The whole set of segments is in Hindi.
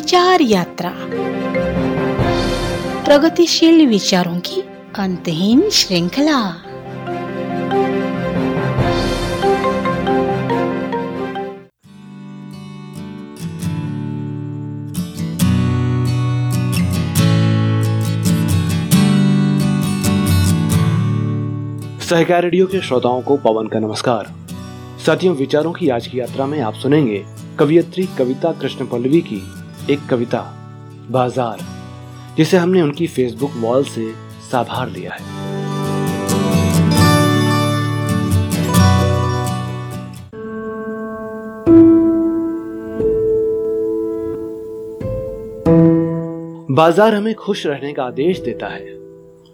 विचार यात्रा। प्रगतिशील विचारों की अंतहीन श्रृंखला। सहकार रेडियो के श्रोताओं को पवन का नमस्कार। साथियों, विचारों की आज की यात्रा में आप सुनेंगे कवियत्री कविता कृष्ण पल्लवी की एक कविता, बाज़ार, जिसे हमने उनकी फेसबुक वॉल से साभार लिया है। बाज़ार हमें खुश रहने का आदेश देता है।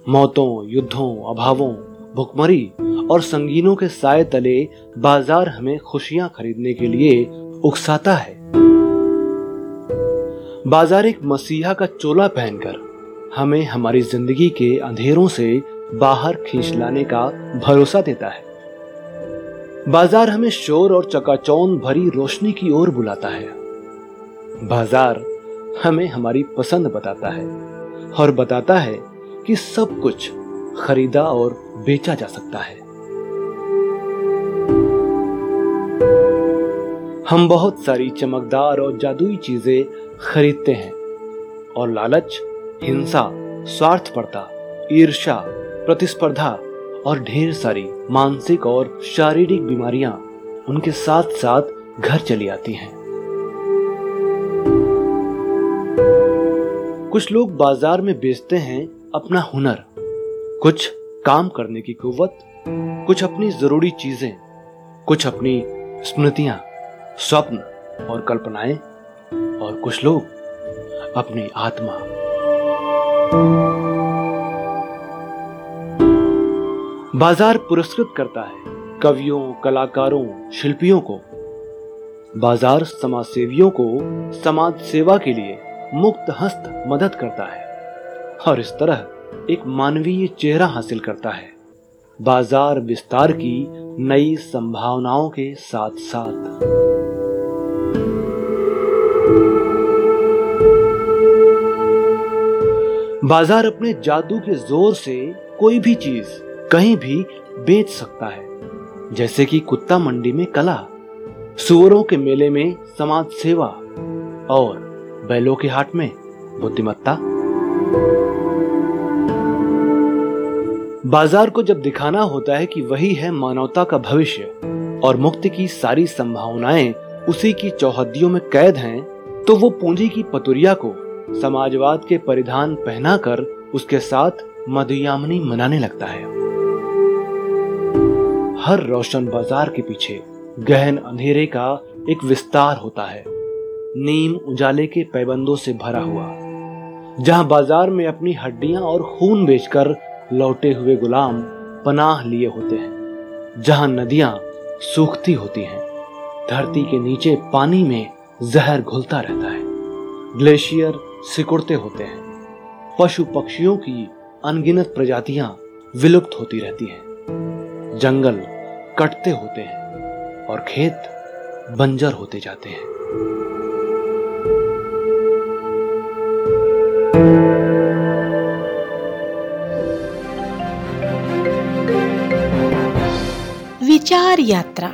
मौतों, युद्धों, अभावों, भुखमरी और संगीनों के साय तले बाज़ार हमें खुशियाँ खरीदने के लिए उकसाता है। बाज़ार एक मसीहा का चोला पहनकर हमें हमारी ज़िंदगी के अंधेरों से बाहर खींच लाने का भरोसा देता है। बाज़ार हमें शोर और चकाचौन भरी रोशनी की ओर बुलाता है। बाज़ार हमें हमारी पसंद बताता है और बताता है कि सब कुछ खरीदा और बेचा जा सकता है। हम बहुत सारी चमकदार और जादुई चीज़ें खरीदते हैं। और लालच, हिंसा, स्वार्थपरता, ईर्ष्या, प्रतिस्पर्धा और ढेर सारी मानसिक और शारीरिक बीमारियाँ उनके साथ साथ घर चली आती हैं। कुछ लोग बाज़ार में बेचते हैं अपना हुनर, कुछ काम करने की कुवत, कुछ अपनी ज़रूरी चीज़ें, कुछ अपनी स्मृतियाँ। स्वप्न और कल्पनाएँ और कुछ लोग अपनी आत्मा। बाज़ार पुरस्कृत करता है कवियों, कलाकारों, शिल्पियों को। बाज़ार समाज सेवियों को समाज सेवा के लिए मुक्त हस्त मदद करता है और इस तरह एक मानवीय चेहरा हासिल करता है। बाज़ार विस्तार की नई संभावनाओं के साथ साथ बाज़ार अपने जादू के ज़ोर से कोई भी चीज़ कहीं भी बेच सकता है। जैसे कि कुत्ता मंडी में कला, सुअरों के मेले में समाज सेवा और बैलों के हाट में बुद्धिमत्ता। बाज़ार को जब दिखाना होता है कि वही है मानवता का भविष्य और मुक्ति की सारी संभावनाएँ उसी की चौहदियों में कैद हैं तो वो पूंजी की पतुरिया को समाजवाद के परिधान पहनाकर उसके साथ मधुयामनी मनाने लगता है। हर रोशन बाज़ार के पीछे गहन अंधेरे का एक विस्तार होता है। नीम उजाले के पैबंदों से भरा हुआ, जहाँ बाज़ार में अपनी हड्डियाँ और खून बेचकर लौटे हुए गुलाम पनाह लिए होते हैं, जहाँ नदियाँ सूखती होती हैं, धरती के नीचे पानी में जहर घुलता रहता है। ग्लेशियर सिकुड़ते होते हैं। पशु पक्षियों की अनगिनत प्रजातियाँ विलुप्त होती रहती हैं। जंगल कटते होते हैं और खेत बंजर होते जाते हैं। विचार यात्रा।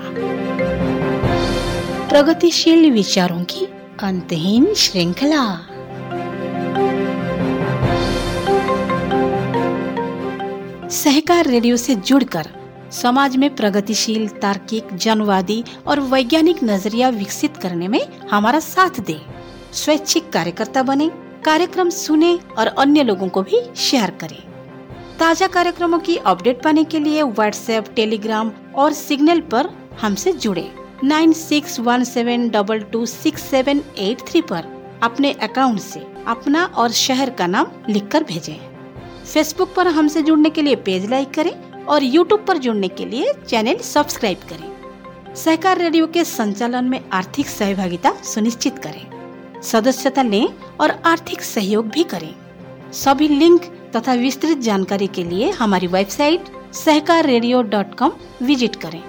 प्रगतिशील विचारों की अंतहीन श्रृंखला। सहकार रेडियो से जुड़कर समाज में प्रगतिशील, तार्किक, जनवादी और वैज्ञानिक नज़रिया विकसित करने में हमारा साथ दे। स्वैच्छिक कार्यकर्ता बने, कार्यक्रम सुने और अन्य लोगों को भी शेयर करें। ताज़ा कार्यक्रमों की अपडेट पाने के लिए व्हाट्सएप टेलीग्राम और सिग्नल पर हमसे जुड़े। Nine six one seven double two six seven eight three पर अपने अकाउंट से अपना और शहर का नाम लिखकर भेजें। फेसबुक पर हमसे जुड़ने के लिए पेज लाइक करें और यूट्यूब पर जुड़ने के लिए चैनल सब्सक्राइब करें। सहकार रेडियो के संचालन में आर्थिक सहभागिता सुनिश्चित करें, सदस्यता लें और आर्थिक सहयोग भी करें। सभी लिंक तथा विस्तृत जानकारी के लिए हमारी वेबसाइट सहकार विज़िट करें।